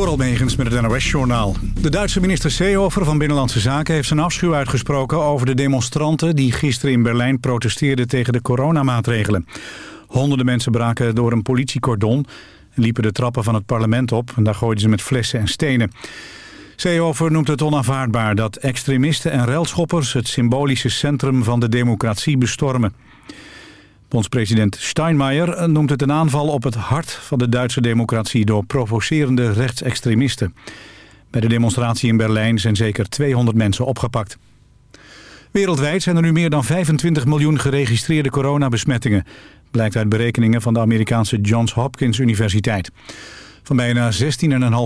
Door Megens met het NOS-journaal. De Duitse minister Seehofer van Binnenlandse Zaken heeft zijn afschuw uitgesproken... over de demonstranten die gisteren in Berlijn protesteerden tegen de coronamaatregelen. Honderden mensen braken door een politiecordon... en liepen de trappen van het parlement op. En daar gooiden ze met flessen en stenen. Seehofer noemt het onaanvaardbaar dat extremisten en relschoppers... het symbolische centrum van de democratie bestormen. Bondspresident Steinmeier noemt het een aanval op het hart van de Duitse democratie door provocerende rechtsextremisten. Bij de demonstratie in Berlijn zijn zeker 200 mensen opgepakt. Wereldwijd zijn er nu meer dan 25 miljoen geregistreerde coronabesmettingen. Blijkt uit berekeningen van de Amerikaanse Johns Hopkins Universiteit. Van bijna 16,5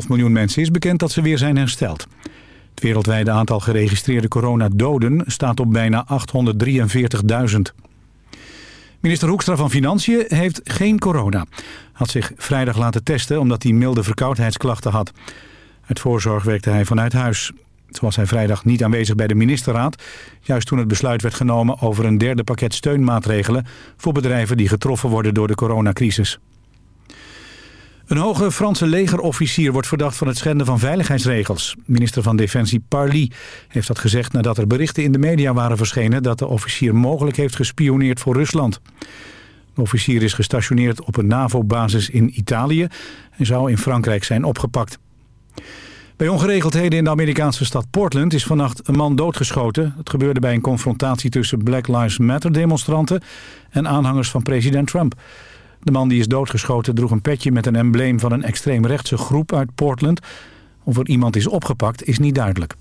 miljoen mensen is bekend dat ze weer zijn hersteld. Het wereldwijde aantal geregistreerde coronadoden staat op bijna 843.000. Minister Hoekstra van Financiën heeft geen corona. Had zich vrijdag laten testen omdat hij milde verkoudheidsklachten had. Uit voorzorg werkte hij vanuit huis. Zo was hij vrijdag niet aanwezig bij de ministerraad... juist toen het besluit werd genomen over een derde pakket steunmaatregelen... voor bedrijven die getroffen worden door de coronacrisis. Een hoge Franse legerofficier wordt verdacht van het schenden van veiligheidsregels. Minister van Defensie Parly heeft dat gezegd nadat er berichten in de media waren verschenen... dat de officier mogelijk heeft gespioneerd voor Rusland. De officier is gestationeerd op een NAVO-basis in Italië... en zou in Frankrijk zijn opgepakt. Bij ongeregeldheden in de Amerikaanse stad Portland is vannacht een man doodgeschoten. Het gebeurde bij een confrontatie tussen Black Lives Matter demonstranten... en aanhangers van president Trump. De man die is doodgeschoten droeg een petje met een embleem van een extreemrechtse groep uit Portland. Of er iemand is opgepakt is niet duidelijk.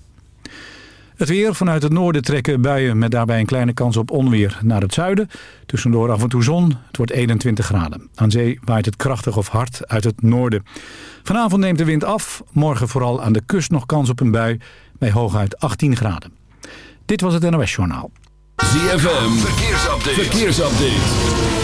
Het weer vanuit het noorden trekken buien met daarbij een kleine kans op onweer naar het zuiden. Tussendoor af en toe zon. Het wordt 21 graden. Aan zee waait het krachtig of hard uit het noorden. Vanavond neemt de wind af. Morgen vooral aan de kust nog kans op een bui bij hooguit 18 graden. Dit was het NOS Journaal. ZFM, verkeersupdate. verkeersupdate.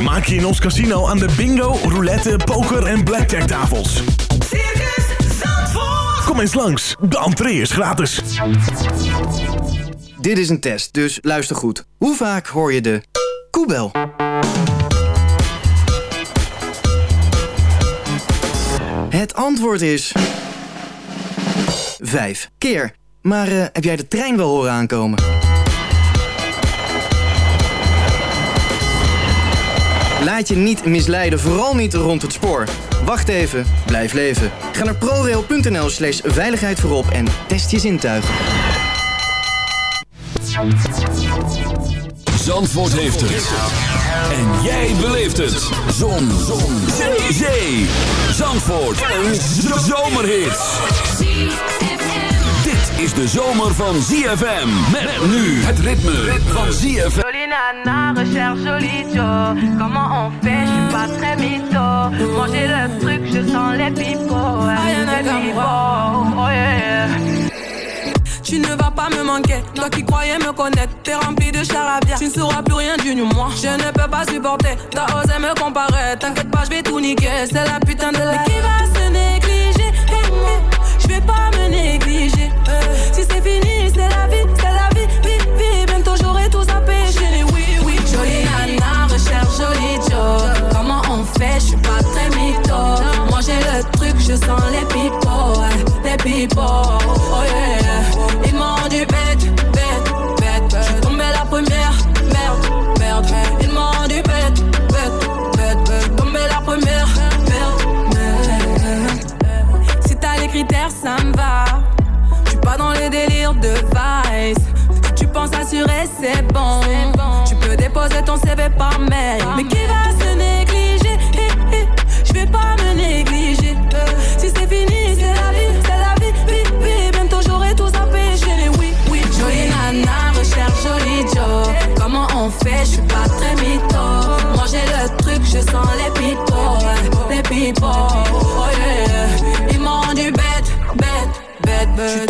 Vermaak je in ons casino aan de bingo, roulette, poker en blackjack tafels. Circus Zandvoort. Kom eens langs, de entree is gratis. Dit is een test, dus luister goed. Hoe vaak hoor je de koebel? Het antwoord is... Vijf keer. Maar eh, heb jij de trein wel horen aankomen? Laat je niet misleiden, vooral niet rond het spoor. Wacht even, blijf leven. Ga naar prorail.nl slash veiligheid voorop en test je zintuigen. Zandvoort heeft het. En jij beleeft het. Zon. Zon. Zee. Zee. Zandvoort. Een zomerhit. Is de zomer van ZFM. Met nu het ritme van ZFM. Jolie nana, recherche jolie Joe. Comment on fait, je suis pas très mytho. Manger le truc, je sens les pipots. Les pipots, oh yeah. Tu ne vas pas me manquer, toi qui croyais me connaître, t'es rempli de charabia. Tu ne sauras plus rien du moi. Je ne peux pas supporter, t'as osé me comparer. T'inquiète pas, je vais tout niquer, c'est la putain de la. Mais qui va se négliger? Hey, hey, Je vais pas me négliger. C'est fini, c'est la vie, c'est la vie, vie, vie. Bientôt j'aurai tout zappé. Chérie, oui, oui. Jolie nana, recherche joli Joe. Comment on fait? Je suis pas très mytho. Moi j'ai le truc, je sens les ouais, les pipots. Oh yeah. c'est bon. bon. Tu peux déposer ton CV par mail. Mais qui va se négliger? Je vais pas me négliger. Si c'est fini, c'est la vie, c'est la vie. Oui, oui, bientôt j'aurai tout à pécher. Oui, oui, jolie nana, recherche joli job. Comment on fait? Je suis pas très mytho. Manger le truc, je sens les pipo. Les pipo. Oh yeah. Ils m'ont rendu bête, bête, bête, bête.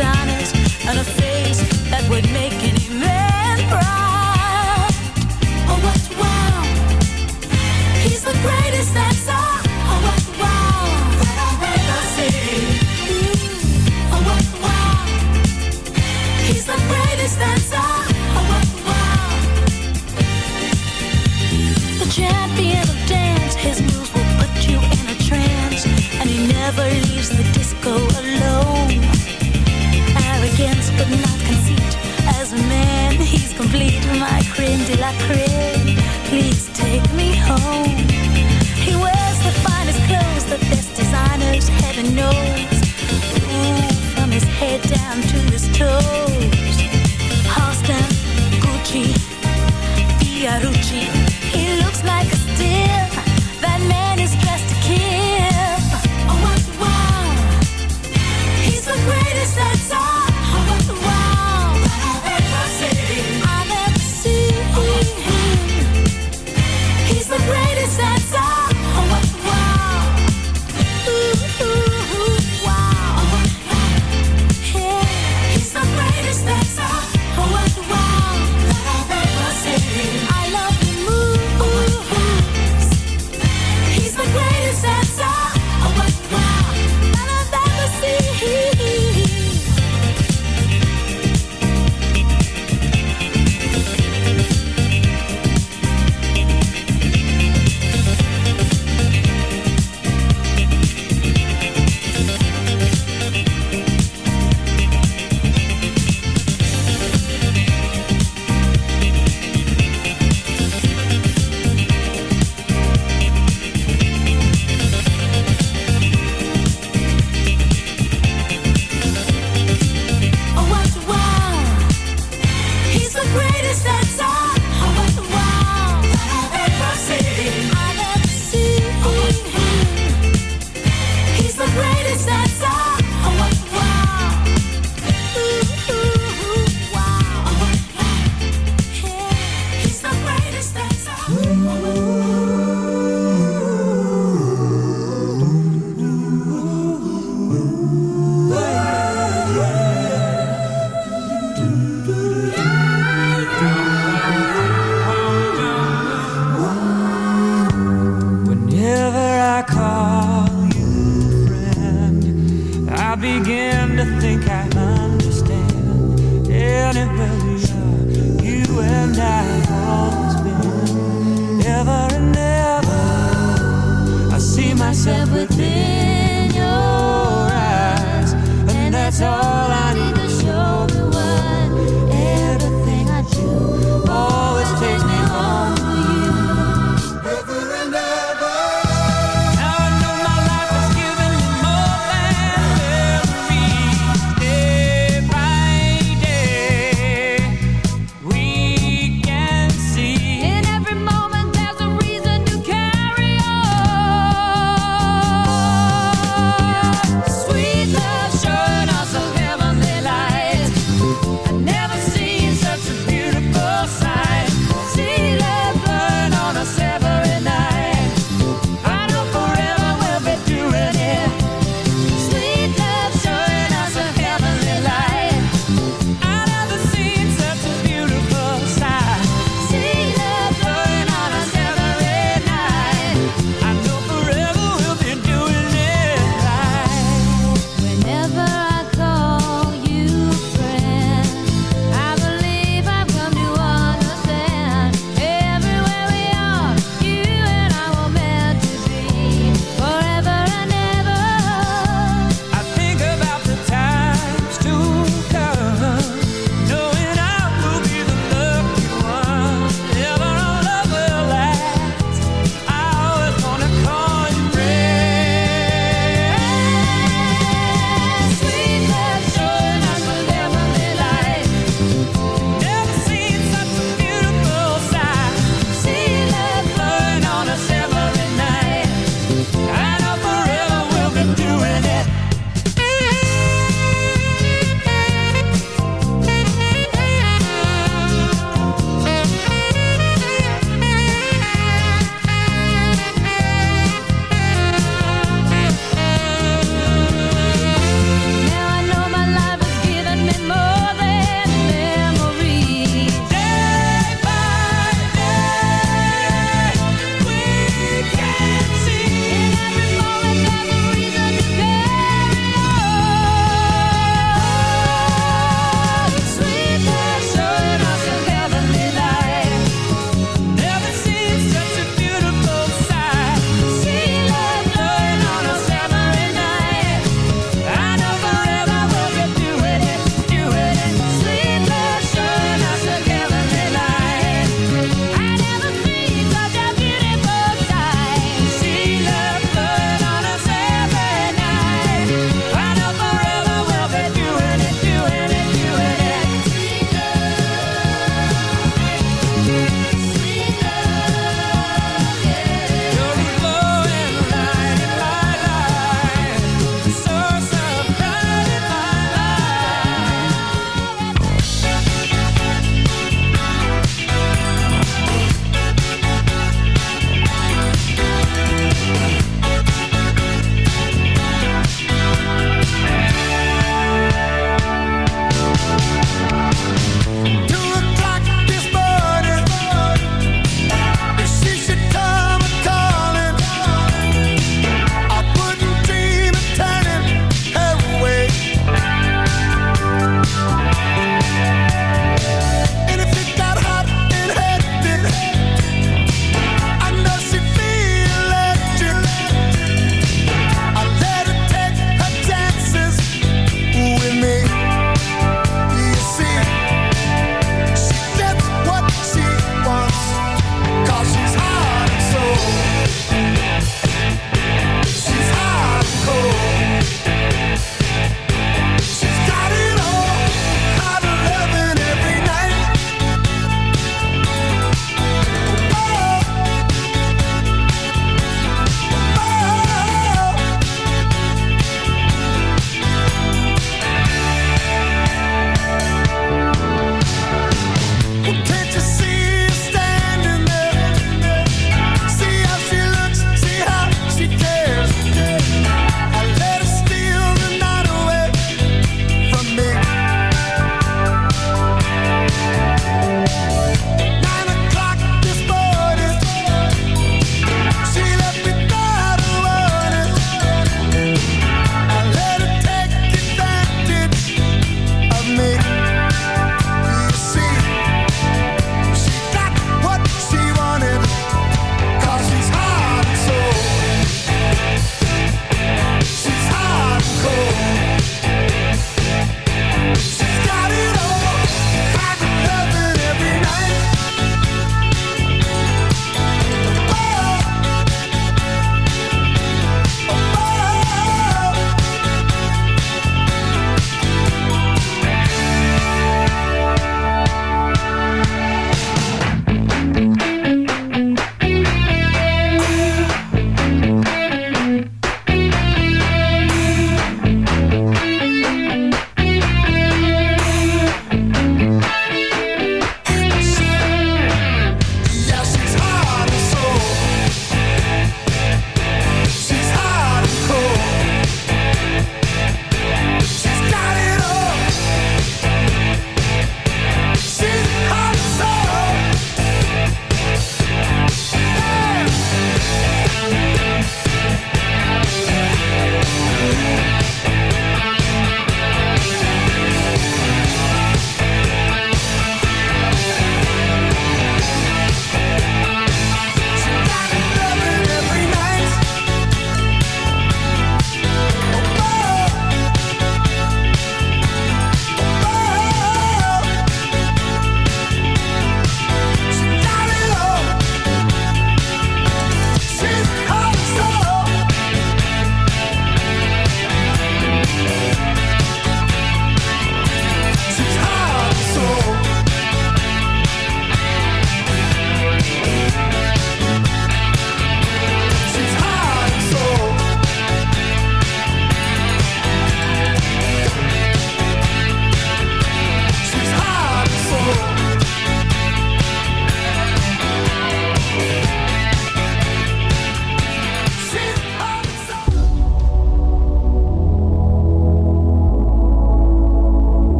done. to